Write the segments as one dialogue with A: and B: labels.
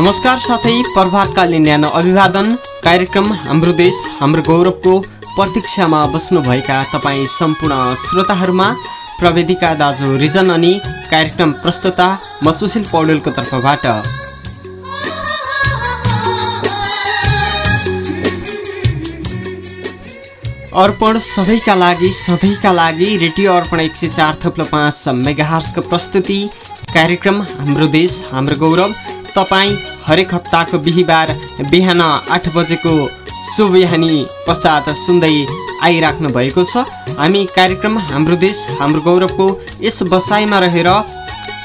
A: नमस्कार साथै प्रभातकालीन न्यानो अभिवादन कार्यक्रम हाम्रो देश हाम्रो गौरवको प्रतीक्षामा बस्नुभएका तपाईँ सम्पूर्ण श्रोताहरूमा प्रविधिका दाजु रिजन अनि कार्यक्रम प्रस्तुता म सुशील पौडेलको तर्फबाट। अर्पण सबैका लागि सधैँका लागि रेडियो अर्पण एक सय चार थप्लो पाँच मेगाहर्सको प्रस्तुति कार्यक्रम हाम्रो देश हाम्रो गौरव तपाईँ हरेक हप्ताको बिहिबार बिहान आठ बजेको शुभ बिहानी पश्चात सुन्दै आइराख्नु भएको छ। हामी कार्यक्रम हाम्रो देश हाम्रो गौरवको यस बसाइमा रहेर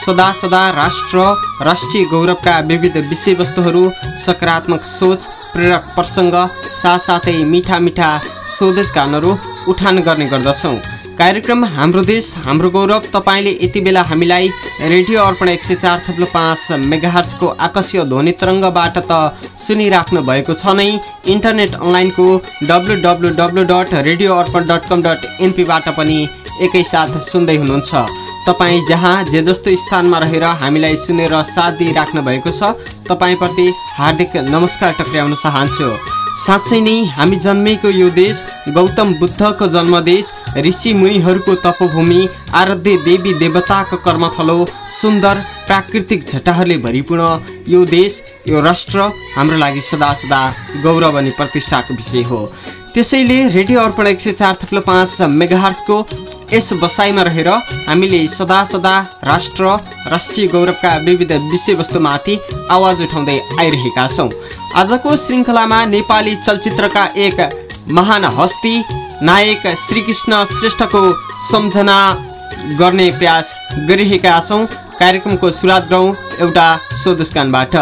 A: सदा सदा राष्ट्र राष्ट्रिय गौरवका विविध विषयवस्तुहरू सकारात्मक सोच प्रेरक प्रसङ्ग साथसाथै मिठा मिठा स्वदेश गानहरू उठान गर्ने गर्दछौँ। कार्यक्रम हाम्रो देश हाम्रो गौरव। तपाईँले यति बेला हामीलाई रेडियो अर्पण एक सय चार थप्लो पाँच मेगाहर्सको आकाशीय ध्वनि तरङ्गबाट त सुनिराख्नु भएको छ नै। इन्टरनेट अनलाइनको W W W dot radio Arpan dot com dot एनपीबाट पनि एकैसाथ सुन्दै हुनुहुन्छ। तपाईँ जहाँ जे जस्तो स्थानमा रहेर हामीलाई सुनेर साथ दिइराख्नु भएको छ तपाईँप्रति हार्दिक नमस्कार टक्र्याउन चाहन्छु। साँच्चै नै हामी जन्मेको यो देश गौतम बुद्धको जन्मदेश ऋषि मुनिहरूको तपोभूमि आराध्य देवी देवताको कर्मथलो सुन्दर प्राकृतिक झटाहरूले भरिपूर्ण यो देश यो राष्ट्र हाम्रो लागि सदा सदा गौरव अनि प्रतिष्ठाको विषय हो। त्यसैले रेडियो अर्पण एक सय चार थप्लो पाँच मेगाहर्सको यस बसाइमा रहेर हामीले सदा सदा राष्ट्र राष्ट्रिय गौरवका विविध विषयवस्तुमाथि आवाज उठाउँदै आइरहेका छौँ। आजको श्रृङ्खलामा नेपाली चलचित्रका एक महान हस्ती नायक श्रीकृष्ण श्रेष्ठको सम्झना गर्ने प्रयास गरिरहेका छौँ। कार्यक्रमको सुरुवात गरौँ एउटा स्वदेशगानबाट।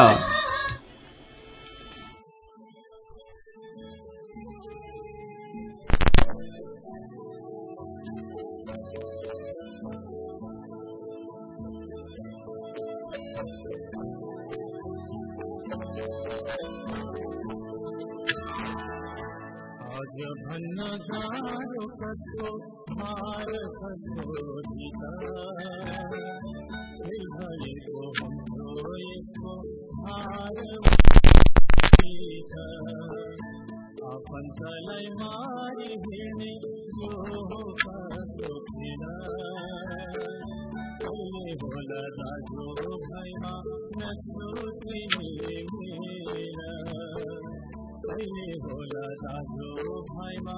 B: कहिले होला दाजु भाइमा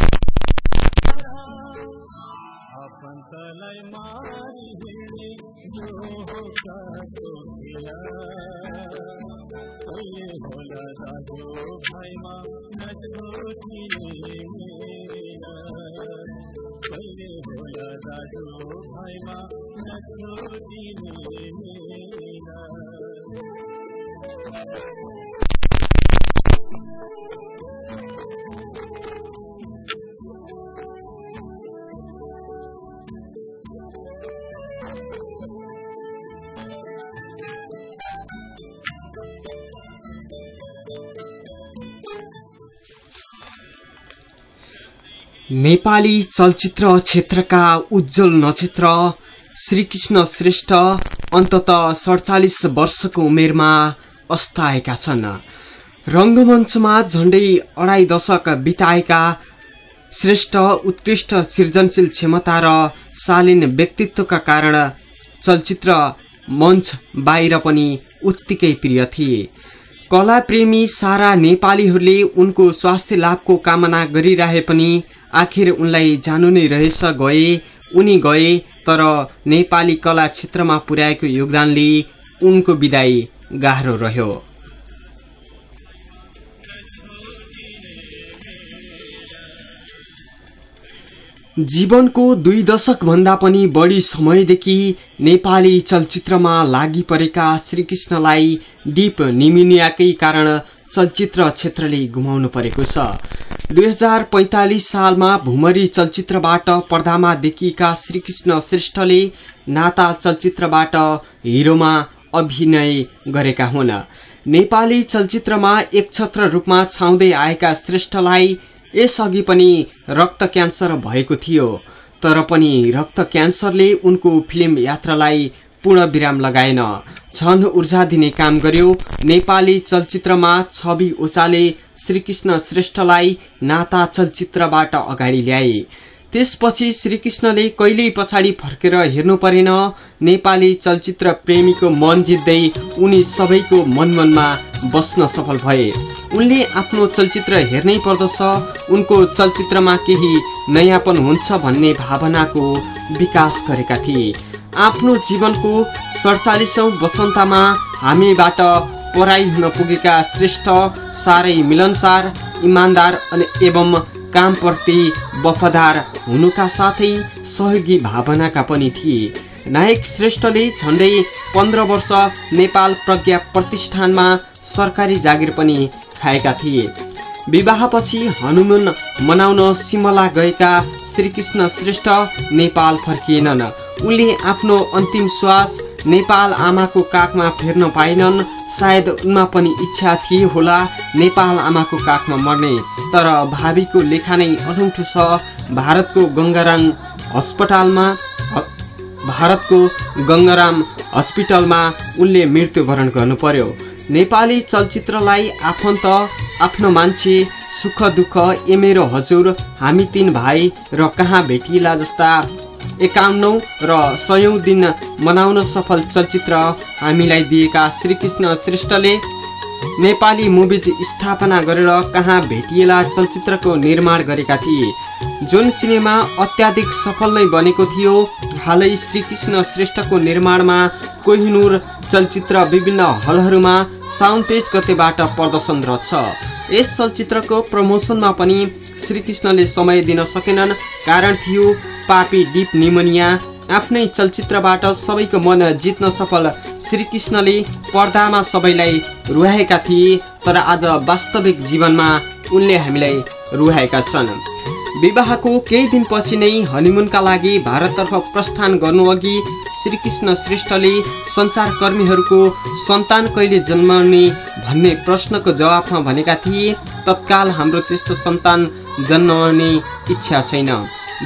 B: आफन्तलाई मारि हिँड्ने जो काको किला कहिले होला दाजु भाइमा नछोटिने कहिले होला दाजु भाइमा नछोटिने
A: नेपाली चलचित्र क्षेत्रका उज्जवल नक्षत्र श्रीकृष्ण श्रेष्ठ अन्तत सडचालिस वर्षको उमेरमा अस्ताएका छन्। रङ्गमञ्चमा झन्डै अढाई दशक बिताएका श्रेष्ठ उत्कृष्ट सृजनशील क्षमता र शालीन व्यक्तित्वका कारण चलचित्र मञ्च बाहिर पनि उत्तिकै प्रिय थिए। कलाप्रेमी सारा नेपालीहरूले उनको स्वास्थ्य लाभको कामना गरिरहे पनि आखिर उनलाई जानु नै रहेछ गए। उनी गए तर नेपाली कला क्षेत्रमा पुर्याएको योगदानले उनको विदाई गाह्रो रह्यो। जीवनको दुई दशकभन्दा पनि बढी समयदेखि नेपाली चलचित्रमा लागि परेका श्रीकृष्णलाई डिप निमिनियाकै कारण चलचित्र क्षेत्रले गुमाउनु परेको छ। दुई हजार पैँतालिस सालमा भुमरी चलचित्रबाट पर्दामा देखिएका श्रीकृष्ण श्रेष्ठले नाता चलचित्रबाट हिरोमा अभिनय गरेका हुन्। नेपाली चलचित्रमा एकछत्र रूपमा छाउँदै आएका श्रेष्ठलाई यसअघि पनि रक्त क्यान्सर भएको थियो तर पनि रक्त क्यान्सरले उनको फिल्म यात्रालाई पूर्ण विराम लगाएन। झन ऊर्जा दिने काम गर्यो। नेपाली चलचित्रमा छवि ओचाले श्रीकृष्ण श्रेष्ठलाई नाता चलचित्रबाट अगाडि ल्याए। त्यसपछि श्रीकृष्णले कहिल्यै पछाडि फर्केर हेर्नु परेन। नेपाली चलचित्र प्रेमीको मन जित्दै उनी सबैको मनमनमा बस्न सफल भए। उनले आफ्नो चलचित्र हेर्नै पर्दछ। उनको चलचित्रमा केही नयाँपन हुन्छ भन्ने भावनाको विकास गरेका थिए। आफ्नो जीवनको सडचालिसौँ वसन्तमा हामीबाट पढाइ हुन पुगेका श्रेष्ठ साह्रै मिलनसार इमान्दार अनि एवं कामप्रति वफादार हुनुका साथै सहयोगी भावनाका पनि थिए। नायक श्रेष्ठले झन्डै पन्ध्र वर्ष नेपाल प्रज्ञा प्रतिष्ठानमा सरकारी जागिर पनि खाएका थिए। विवाहपछि हनुमुन मनाउन सिमला गएका श्रीकृष्ण श्रेष्ठ नेपाल फर्किएनन्। उनले आफ्नो अन्तिम श्वास नेपाल आमाको काखमा फेर्न पाएनन् सायद उनमा पनि इच्छा थिए होला नेपाल आमाको काखमा मर्ने। तर भावीको लेखा नै अनौठो छ। भारतको गङ्गाराम अस्पतालमा भारतको गङ्गाराम हस्पिटलमा उनले मृत्युवरण गर्नु पर्यो नेपाली चलचित्रलाई आफन्त आफ्नो मान्छे सुख दुःख ए मेरो हजुर हामी तिन भाइ र कहाँ भेटिएला जस्ता एकाउन्नौ र सयौँ दिन मनाउन सफल चलचित्र हामीलाई दिएका श्रीकृष्ण श्रेष्ठले नेपाली मुभिज स्थापना गरेर कहाँ भेटिएला चलचित्रको निर्माण गरेका थिए। जुन सिनेमा अत्याधिक सफल नै बनेको थियो हालै श्रीकृष्ण श्रेष्ठको निर्माणमा कोहिनुर चलचित्र विभिन्न हलहरूमा साउन तेइस गतेबाट प्रदर्शनरत छ। यस चलचित्रको प्रमोसनमा पनि श्रीकृष्णले समय दिन सकेनन्। कारण थियो पापी डिप निमोनिया आफ्नै चलचित्रबाट सबैको मन जित्न सफल। श्रीकृष्णले पर्दामा सबैलाई रुहाएका थिए तर आज वास्तविक जीवनमा उनले हामीलाई रुहाएका छन्। विवाहको केही दिनपछि नै हनिमुनका लागि भारततर्फ प्रस्थान गर्नुअघि श्रीकृष्ण श्रेष्ठले सञ्चारकर्मीहरूको सन्तान कहिले जन्माउने भन्ने प्रश्नको जवाफमा भनेका थिए। तत्काल हाम्रो त्यस्तो सन्तान जन्माउने इच्छा छैन।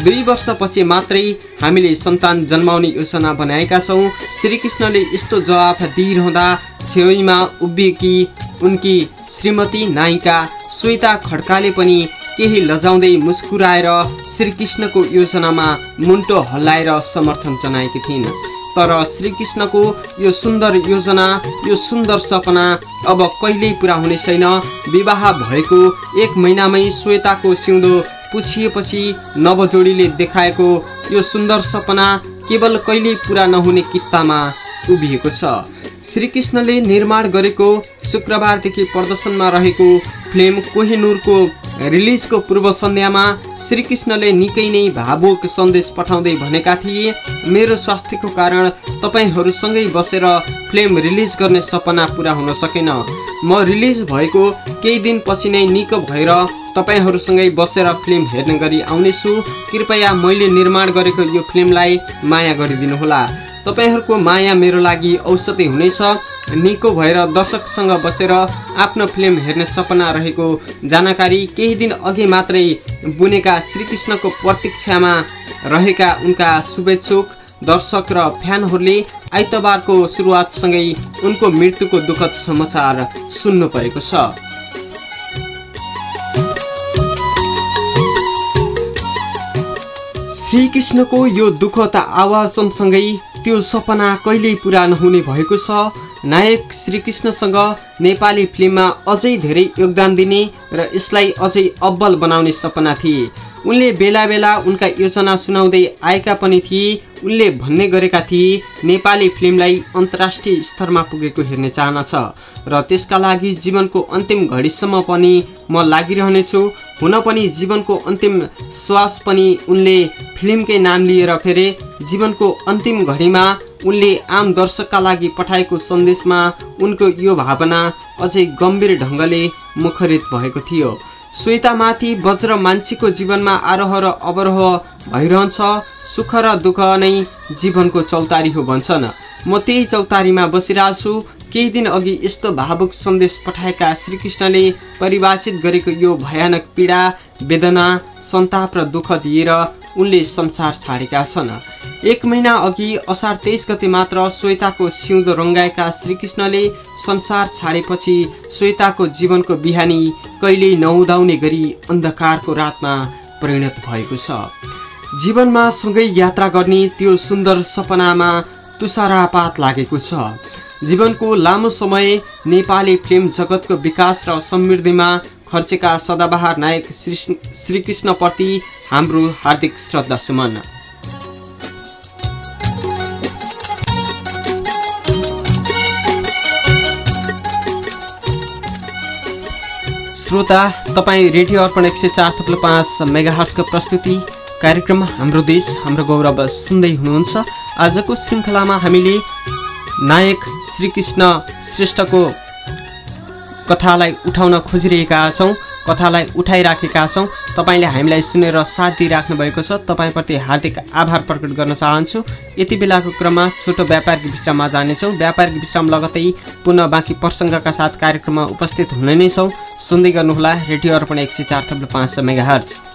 A: दुई वर्षपछि मात्रै हामीले सन्तान जन्माउने योजना बनाएका छौँ। श्रीकृष्णले यस्तो जवाफ दिइरहँदा छेउमा उभिएकी उनकी श्रीमती नायिका श्वेता खड्काले पनि केही लजाउँदै मुस्कुराएर श्रीकृष्णको योजनामा मुन्टो हल्लाएर समर्थन जनाएकी थिइन्। तर श्रीकृष्णको यो सुन्दर योजना यो सुन्दर सपना अब कहिल्यै पुरा हुने छैन। विवाह भएको एक महिनामै श्वेताको सिउँदो पुछिएपछि नवजोडीले देखाएको यो सुन्दर सपना केवल कहिल्यै पुरा नहुने कित्तामा उभिएको छ। श्रीकृष्णले निर्माण गरेको शुक्रबारदेखि प्रदर्शनमा रहेको फिल्म कोहिनुरको रिलिजको पूर्व सन्ध्यामा श्रीकृष्णले निकै नै भावुक सन्देश पठाउँदै भनेका थिए मेरो स्वास्थ्यको कारण तपाईँहरूसँगै बसेर फिल्म रिलिज गर्ने सपना पुरा हुन सकेन। म रिलिज भएको केही दिनपछि नै निको भएर तपाईँहरूसँगै बसेर फिल्म हेर्ने गरी आउनेछु। कृपया मैले निर्माण गरेको यो फिल्मलाई माया गरिदिनुहोला। तपाईँहरूको माया मेरो लागि औषधि हुनेछ। निको भएर दर्शकसँग बसेर आफ्नो फिल्म हेर्ने सपना रहेको जानकारी केही दिन अघि मात्रै बुनेका श्रीकृष्णको प्रतीक्षामा रहेका उनका शुभेच्छुक दर्शक र फ्यानहरूले आइतबारको सुरुवातसँगै उनको मृत्युको दुःखद समाचार सुन्नु परेको छ। श्रीकृष्णको यो दुःखद आवाज सँगसँगै त्यो सपना कहिल्यै पुरा नहुने भएको छ? नायक श्रीकृष्णसँग नेपाली फिल्ममा अझै धेरै योगदान दिने र यसलाई अझै अब्बल बनाउने सपना थिए। उनले बेला बेला उनका योजना सुनाउँदै आएका पनि थिए। उनले भन्ने गरेका थिए नेपाली फिल्मलाई अन्तर्राष्ट्रिय स्तरमा पुगेको हेर्ने चाहना छ र त्यसका लागि जीवनको अन्तिम घडीसम्म पनि म लागिरहनेछु। हुन पनि जीवनको अन्तिम श्वास पनि उनले फिल्मकै नाम लिएर फेरे। जीवनको अन्तिम घडीमा उनले आम दर्शकका लागि पठाएको सन्देशमा उनको यो भावना अझै गम्भीर ढङ्गले मुखरित भएको थियो। श्वेतामाथि वज्र मान्छेको जीवनमा आरोह र अवरोह भइरहन्छ सुख र दुःख नै जीवनको चौतारी हो भन्छन्। म त्यही चौतारीमा बसिरहेको केही दिन अघि यस्तो भावुक सन्देश पठाएका श्रीकृष्णले परिभाषित गरेको यो भयानक पीडा वेदना सन्ताप र दुःख दिएर उनले संसार छाडेका छन्। एक महिना अघि असार तेइस गते मात्र श्वेताको सिउँदो रङ्गाएका श्रीकृष्णले संसार छाडेपछि श्वेताको जीवनको बिहानी कहिल्यै नउदाउने गरी अन्धकारको रातमा परिणत भएको छ। जीवनमा सँगै यात्रा गर्ने त्यो सुन्दर सपनामा तुषारापात लागेको छ। जीवनको लामो समय नेपाली फिल्म जगतको विकास र समृद्धिमा खर्चेका सदाबहार नायक श्री श्रीकृष्णप्रति हाम्रो हार्दिक श्रद्धा सुमन। श्रोता तपाईँ रेडियो अर्पण एक सय चार थप्लो पाँच मेगाहर्सको प्रस्तुति कार्यक्रम हाम्रो देश हाम्रो गौरव सुन्दै हुनुहुन्छ। आजको श्रृङ्खलामा हामीले नायक श्रीकृष्ण श्रेष्ठको कथालाई उठाउन खोजिरहेका छौँ कथालाई उठाइराखेका छौँ। तपाईँले हामीलाई सुनेर साथ दिइराख्नु भएको छ। तपाईँप्रति हार्दिक आभार प्रकट गर्न चाहन्छु। यति बेलाको क्रममा छोटो व्यापारिक विश्राममा जानेछौँ। व्यापारिक विश्राम लगतै पुनः बाँकी प्रसङ्गका साथ कार्यक्रममा उपस्थित हुने नै छौँ। सुन्दै गर्नुहोला रेडियो अर्पण एक सय चार थप्लो पाँच मेगा हर्च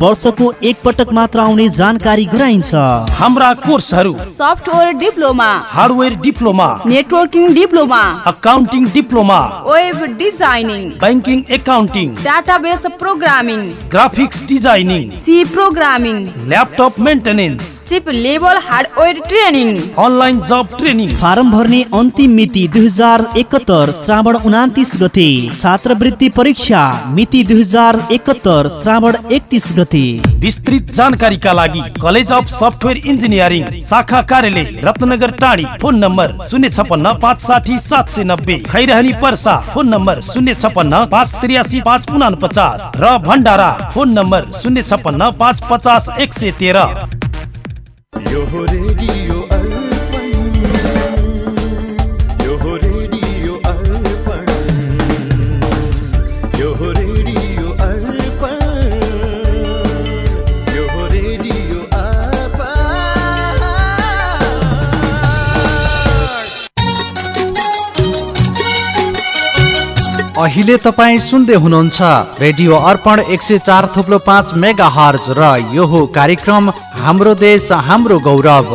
C: वर्षको एक पटक मात्र आउने जानकारी गराइन्छ।
D: हाम्रा कोर्सहरू।
E: Software diploma.
D: Hardware diploma.
E: Networking diploma.
D: Accounting diploma.
E: Web designing.
D: Banking accounting.
E: Database programming.
D: Graphics designing.
E: C programming.
D: Laptop maintenance.
E: Chip level hardware training.
D: Online job training.
C: Form भर्ने अन्तिम मिति दुई हजार एकहत्तर श्रावण उनातिस गते छात्रवृत्ति परीक्षा मिति दुई हजार एकहत्तर श्रावण एकतिस गते।
D: विस्तृत जानकारीका लागि कलेज अफ सफ्टवेयर इन्जिनियरिङ शाखा कार्यालय रत्नगर टाढी। फोन नम्बर शून्य छपन्न पाँच साठी सात सय नब्बे। खैरहनी पर्सा फोन नम्बर शून्य छपन्न पाँच त्रियासी पाँच उनापचास। र भण्डारा फोन नम्बर शून्य छपन्न पाँच पचास एक सय तेह्र।
F: अहिले तपाईँ सुन्दै हुनुहुन्छ रेडियो अर्पण एक सय चार थुप्लो पाँच मेगा हर्ज र यो कार्यक्रम हाम्रो देश हाम्रो गौरव।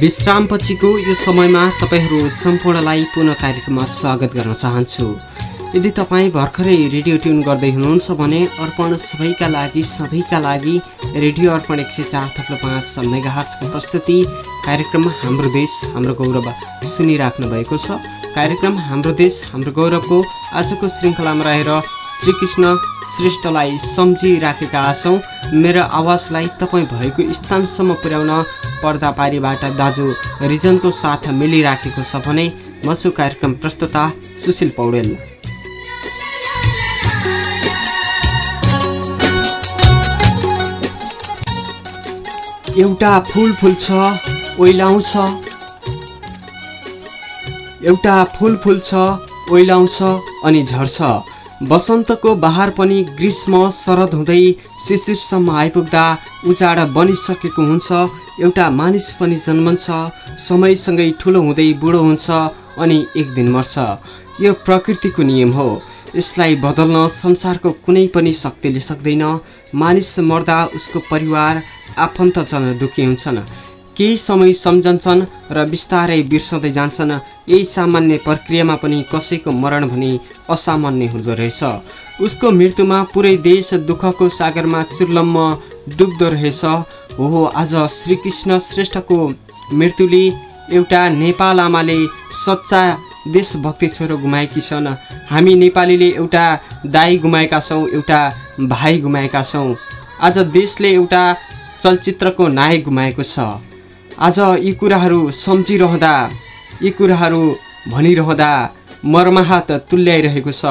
A: विश्रामपछिको यो समयमा तपाईँहरू सम्पूर्णलाई पुनः कार्यक्रममा स्वागत गर्न चाहन्छु। यदि तपाईँ भर्खरै रेडियो ट्युन गर्दै हुनुहुन्छ भने अर्पण सबैका लागि सधैँका लागि रेडियो अर्पण एक सय चार थप्लो पाँच मेगाहर्चको प्रस्तुति। कार्यक्रम हाम्रो देश हाम्रो गौरव सुनिराख्नु भएको छ। कार्यक्रम हाम्रो देश हाम्रो गौरवको आजको श्रृङ्खलामा रहेर श्रीकृष्ण श्रेष्ठलाई सम्झिराखेका छौँ। मेरो आवाजलाई तपाईँ भएको स्थानसम्म पुर्याउन पर्दापारीबाट दाजु रिजनको साथ मिलिराखेको छ भने म छु कार्यक्रम प्रस्तुता सुशील पौडेल। एउटा फुल फुल्छ ओइलाउँछ। एउटा फुल फुल्छ ओइलाउँछ अनि झर्छ। वसन्तको बहार पनि ग्रीष्म शरद हुँदै शिशिरसम्म आइपुग्दा उजाड बनिसकेको हुन्छ। एउटा मानिस पनि जन्मन्छ समयसँगै ठुलो हुँदै बुढो हुन्छ अनि एक दिन मर्छ। यो प्रकृतिको नियम हो। यसलाई बदल्न संसारको कुनै पनि शक्तिले सक्दैन। मानिस मर्दा उसको परिवार आफन्तजन दुःखी हुन्छन्। केही समय सम्झन्छन् र बिस्तारै बिर्सँदै जान्छन्। यही सामान्य प्रक्रियामा पनि कसैको मरण भने असामान्य हुँदो रहेछ। उसको मृत्युमा पुरै देश दुःखको सागरमा चुर्लम्म डुब्दो रहेछ। हो आज श्रीकृष्ण श्रेष्ठको मृत्युले एउटा नेपाल आमाले सच्चा देशभक्ति छोरो गुमाएकी छन्। हामी नेपालीले एउटा दाई गुमाएका छौँ एउटा भाइ गुमाएका छौँ। आज देशले एउटा चलचित्रको नायक गुमाएको छ। आज यी कुराहरू सम्झिरहँदा यी कुराहरू भनिरहँदा मर्माहात तुल्याइरहेको छ।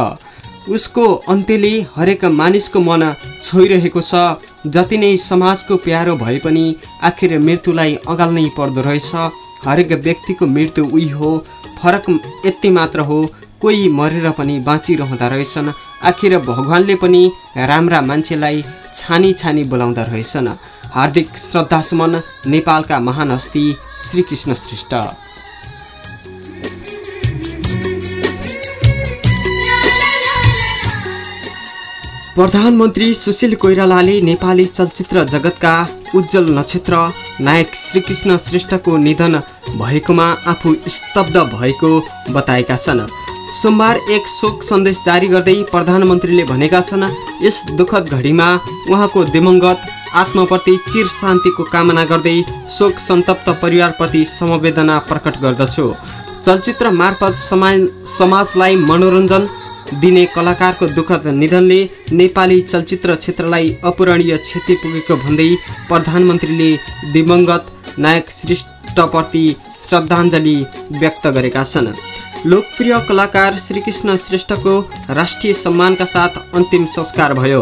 A: उसको अन्त्यले हरेक मानिसको मन छोइरहेको छ। जति नै समाजको प्यारो भए पनि आखिर मृत्युलाई अगाल्नै पर्दो रहेछ। हरेक व्यक्तिको मृत्यु उही हो। फरक यति मात्र हो। कोही मरेर पनि बाँचिरहँदा रहेछन्। आखिर भगवान्ले पनि राम्रा मान्छेलाई छानी छानी बोलाउँदा रहेछन्। हार्दिक श्रद्धासुमन नेपालका महान हस्ती श्रीकृष्ण श्रेष्ठ। प्रधानमन्त्री सुशील कोइरालाले नेपाली चलचित्र जगतका उज्जवल नक्षत्र नायक श्रीकृष्ण श्रेष्ठको निधन भएकोमा आफू स्तब्ध भएको बताएका छन्। सोमबार एक शोक सन्देश जारी गर्दै प्रधानमन्त्रीले भनेका छन् यस दुःखद घडीमा उहाँको दिवंगत आत्मप्रति चिर शान्तिको कामना गर्दै शोक सन्तप्त परिवारप्रति समवेदना प्रकट गर्दछु। चलचित्र मार्फत समाज समाजलाई मनोरञ्जन दिने कलाकारको दुःखद निधनले नेपाली चलचित्र क्षेत्रलाई अपूरणीय क्षति पुगेको भन्दै प्रधानमन्त्रीले दिवंगत नायक श्रेष्ठप्रति श्रद्धाञ्जली व्यक्त गरेका छन्। लोकप्रिय कलाकार श्रीकृष्ण श्रेष्ठको राष्ट्रिय सम्मानका साथ अन्तिम संस्कार भयो।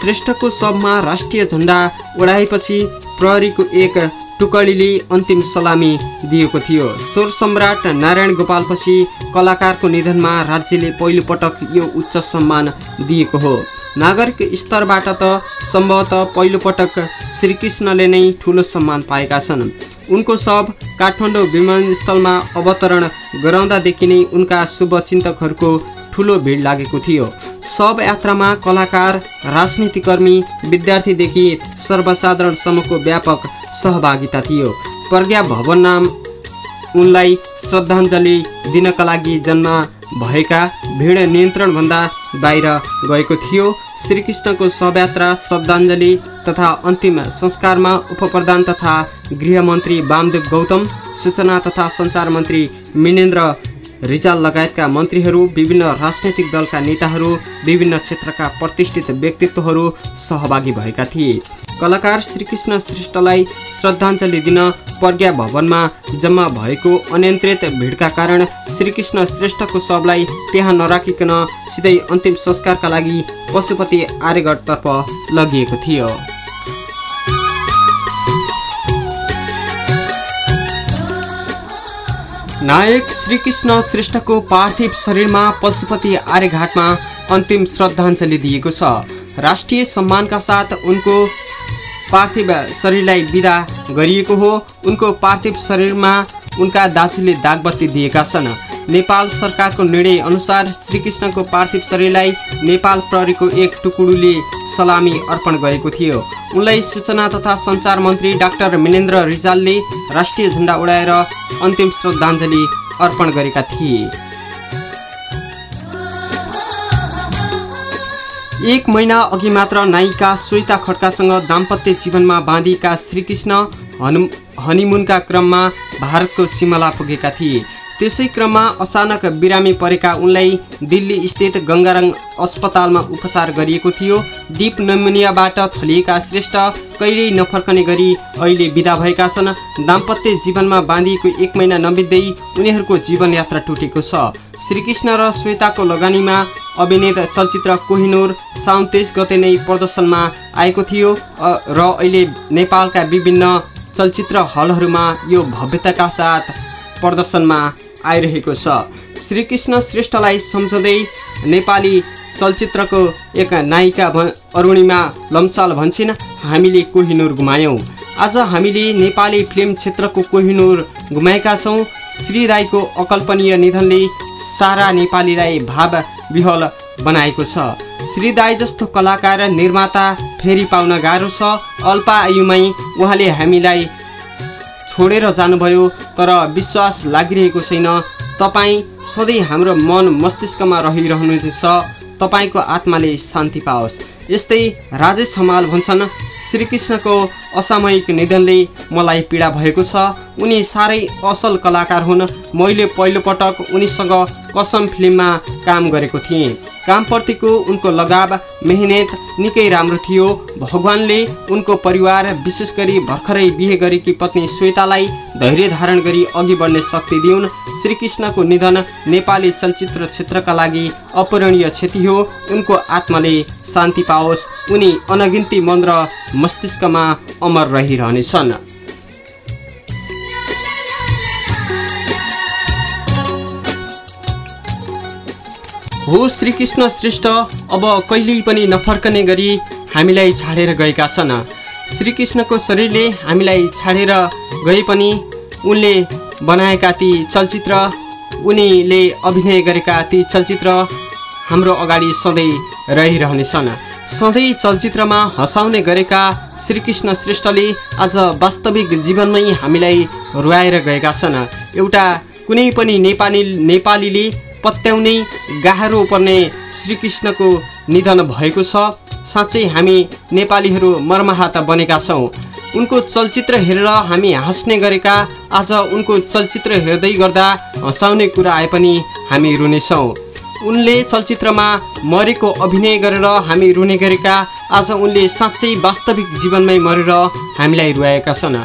A: श्रेष्ठको शवमा राष्ट्रिय झन्डा उडाएपछि प्रहरीको एक टुकडीले अन्तिम सलामी दिएको थियो। स्वर सम्राट नारायण गोपालपछि कलाकारको निधनमा राज्यले पहिलोपटक यो उच्च सम्मान दिएको हो। नागरिक स्तरबाट त सम्भवतः पहिलोपटक श्रीकृष्णले नै ठुलो सम्मान पाएका छन्। उनको शव काठमाडौँ विमानस्थलमा अवतरण गराउँदादेखि नै उनका शुभचिन्तकहरूको ठुलो भिड लागेको थियो। शव यात्रामा कलाकार राजनीतिकर्मी विद्यार्थीदेखि सर्वसाधारणसम्मको व्यापक सहभागिता थियो। प्रज्ञा भवन नाम उनलाई श्रद्धाञ्जली दिनका लागि जन्म भएका भिड नियन्त्रणभन्दा बाहिर गएको थियो। श्रीकृष्णको शवयात्रा श्रद्धाञ्जली तथा अन्तिम संस्कारमा उपप्रधान तथा गृहमन्त्री वामदेव गौतम सूचना तथा सञ्चार मन्त्री मिनेन्द्र रिजाल लगायतका मन्त्रीहरू विभिन्न राजनैतिक दलका नेताहरू विभिन्न क्षेत्रका प्रतिष्ठित व्यक्तित्वहरू सहभागी भएका थिए। कलाकार श्रीकृष्ण श्रेष्ठलाई श्रद्धाञ्जली दिन प्रज्ञा भवनमा जम्मा भएको अनियन्त्रित भिडका कारण श्रीकृष्ण श्रेष्ठको शवलाई त्यहाँ नराखिकन सिधै अन्तिम संस्कारका लागि पशुपति आर्यगढतर्फ लगिएको थियो। नायक श्रीकृष्ण श्रेष्ठको पार्थिव शरीरमा पशुपति आर्यघाटमा अन्तिम श्रद्धाञ्जली दिएको छ। राष्ट्रिय सम्मानका साथ उनको पार्थिव शरीरलाई विदा गरिएको हो। उनको पार्थिव शरीरमा उनका दाजुले दागबत्ती दिएका छन्। नेपाल सरकारको निर्णय अनुसार श्रीकृष्णको पार्थिव शरीरलाई नेपाल प्रहरीको एक टुकुडुले सलामी अर्पण गरेको थियो। उनलाई सूचना तथा सञ्चार मन्त्री डाक्टर मिनेन्द्र रिजालले राष्ट्रिय झण्डा उडाएर अन्तिम श्रद्धाञ्जली अर्पण गरेका थिए। एक महिना अघि मात्र नायिका श्वेता खड्कासँग दाम्पत्य जीवनमा बाँधिएका श्रीकृष्ण हनु हनिमुनका क्रममा भारतको सिमला पुगेका थिए। त्यसै क्रममा अचानक बिरामी परेका उनलाई दिल्ली स्थित गङ्गारङ अस्पतालमा उपचार गरिएको थियो। डिप नमुनियाबाट थलिएका श्रेष्ठ कहिल्यै नफर्कने गरी अहिले विदा भएका छन्। दाम्पत्य जीवनमा बाँधिएको एक महिना नबित्दै उनीहरूको जीवनयात्रा टुटेको छ। श्रीकृष्ण र श्वेताको लगानीमा अभिनेत चलचित्र कोहिनोर साउन तेइस गते नै प्रदर्शनमा आएको थियो। र अहिले नेपालका विभिन्न चलचित्र हलहरूमा यो भव्यताका साथ प्रदर्शनमा आइरहेको छ। श्रीकृष्ण श्रेष्ठलाई सम्झँदै नेपाली चलचित्रको एक नायिका भ अरुणिमा लम्साल भन्छन् हामीले कोहिनुर गुमायौँ आज हामीले नेपाली फिल्म क्षेत्रको कोहिनुर गुमाएका छौँ। श्री राईको अकल्पनीय निधनले सारा नेपालीलाई भाव विहल बनाएको छ। श्री दाई जस्तो कलाकार निर्माता फेरि पाउन गाह्रो छ। अल्पा आयुमै उहाँले हामीलाई छोडेर जानुभयो तर विश्वास लागिरहेको छैन। तपाईँ सधैँ हाम्रो मन मस्तिष्कमा रहिरहनुहुन्छ। तपाईँको आत्माले शान्ति पाओस्। यस्तै राजेश हमाल भन्छन् श्रीकृष्णको असामयिक निधनले मलाई पीडा भएको छ। उनी साह्रै असल कलाकार हुन्। मैले पहिलोपटक उनीसँग कसम फिल्ममा काम गरेको थिएँ। कामप्रतिको उनको लगाव मेहनत निकै राम्रो थियो। भगवान्ले उनको परिवार विशेष गरी भर्खरै बिहे गरेकी पत्नी श्वेतालाई धैर्य धारण गरी अघि बढ्ने शक्ति दिउन्। श्रीकृष्णको निधन नेपाली चलचित्र क्षेत्रका लागि अपूरणीय क्षति हो। उनको आत्माले शान्ति पाओस्। उनी अनगिन्ती मन र मस्तिष्कमा अमर रहिरहनेछन्। हो श्रीकृष्ण श्रेष्ठ अब कहिल्यै पनि नफर्कने गरी हामीलाई छाडेर गएका छन्। श्रीकृष्णको शरीरले हामीलाई छाडेर गए पनि उनले बनाएका ती चलचित्र उनीले अभिनय गरेका ती चलचित्र हाम्रो अगाडि सधैँ रहिरहनेछन्। सधैँ चलचित्रमा हँसाउने गरेका श्रीकृष्ण श्रेष्ठले आज वास्तविक जीवनमै हामीलाई रुवाएर गएका छन्। एउटा कुनै पनि नेपाली नेपालीले पत्याउनै गाह्रो पर्ने श्रीकृष्णको निधन भएको छ। साँच्चै हामी नेपालीहरू मर्माहात बनेका छौँ। उनको चलचित्र हेरेर हामी हाँस्ने गरेका आज उनको चलचित्र हेर्दै गर्दा हँसाउने कुरा आए पनि हामी रुनेछौँ। उनले चलचित्रमा मरेको अभिनय गरेर हामी रुने गरेका। आज उनले साँच्चै वास्तविक जीवनमै मरेर हामीलाई रुवाएका छन्।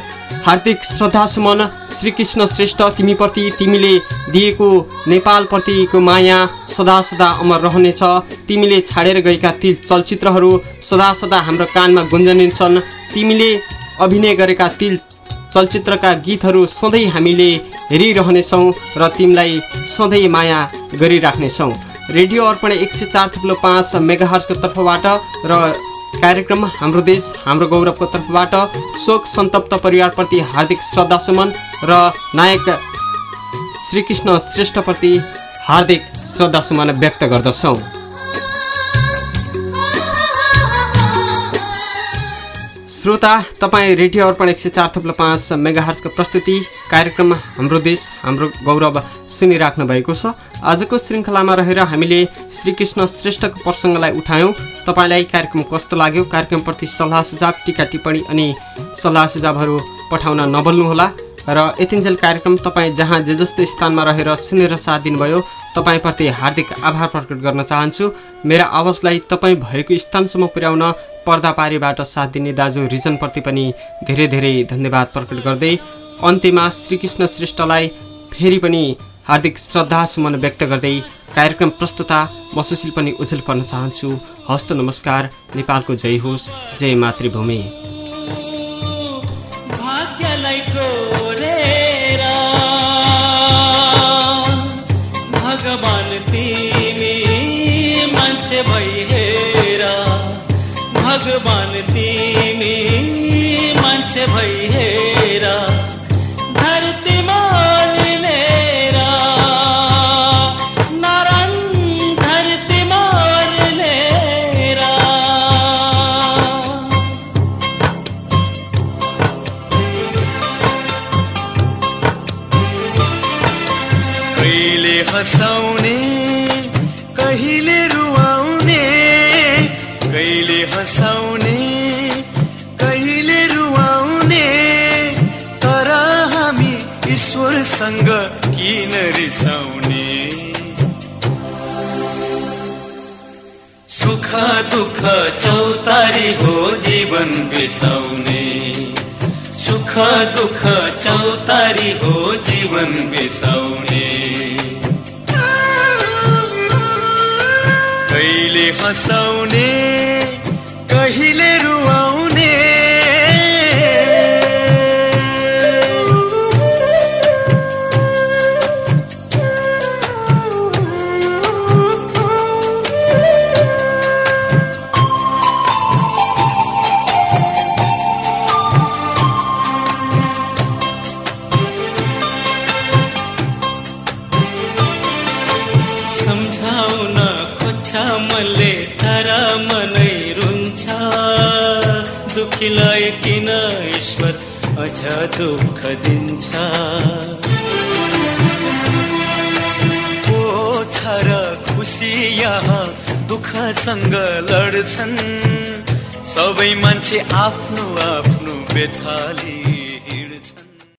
A: हार्दिक श्रद्धासुमन श्रीकृष्ण श्रेष्ठ तिमीप्रति तिमीले दिएको नेपालप्रतिको माया सदा सदा अमर रहनेछ। तिमीले छाडेर गएका ती चलचित्रहरू सदा सदा हाम्रो कानमा गुन्जनेछन् तिमीले अभिनय गरेका ती चलचित्रका गीतहरू सधैँ हामीले हेरिरहनेछौँ र तिमीलाई सधैँ माया गरिराख्नेछौँ। रेडियो अर्पण एक सय चार थुप्लो पाँच मेगाहर्सको तर्फबाट र कार्यक्रम हाम्रो देश हाम्रो गौरवको तर्फबाट शोक सन्तप्त परिवारप्रति हार्दिक श्रद्धासुमन र नायक श्रीकृष्ण श्रेष्ठप्रति हार्दिक श्रद्धासुमन व्यक्त गर्दछौँ। श्रोता तपाईँ रेडियो अर्पण एक सय चार थप्लो पाँच मेगाहर्सको प्रस्तुति कार्यक्रम हाम्रो देश हाम्रो गौरव सुनिराख्नु भएको छ। आजको श्रृङ्खलामा रहेर हामीले श्रीकृष्ण श्रेष्ठको प्रसङ्गलाई उठायौँ। तपाईँलाई कार्यक्रम कस्तो लाग्यो? कार्यक्रमप्रति सल्लाह सुझाव टिका टिप्पणी अनि सल्लाह सुझावहरू पठाउन नभुल्नुहोला। र यतिन्जेल कार्यक्रम तपाईँ जहाँ जे जस्तो स्थानमा रहेर सुनेर साथ दिनुभयो तपाईँप्रति हार्दिक आभार प्रकट गर्न चाहन्छु। मेरा आवाजलाई तपाईँ भएको स्थानसम्म पुर्याउन पर्दापारीबाट साथ दिने दाजु रिजनप्रति पनि धेरै धेरै धन्यवाद प्रकट गर्दै अन्त्यमा श्रीकृष्ण श्रेष्ठलाई फेरि पनि हार्दिक श्रद्धासुमन व्यक्त गर्दै कार्यक्रम प्रस्तुता म सुशील पनि उज्जवल पर्न चाहन्छु। हस्त नमस्कार। नेपालको जय होस्। जय मातृभूमि।
G: भगवान तिमी मान्छे भइहेर भगवान तिमी मान्छे भइहेर जीवन बिसाउने सुख दुःख चौतारी हो जीवन बिसाउने कहिले हँसाउने आफ्नो आफ्नो बेथाली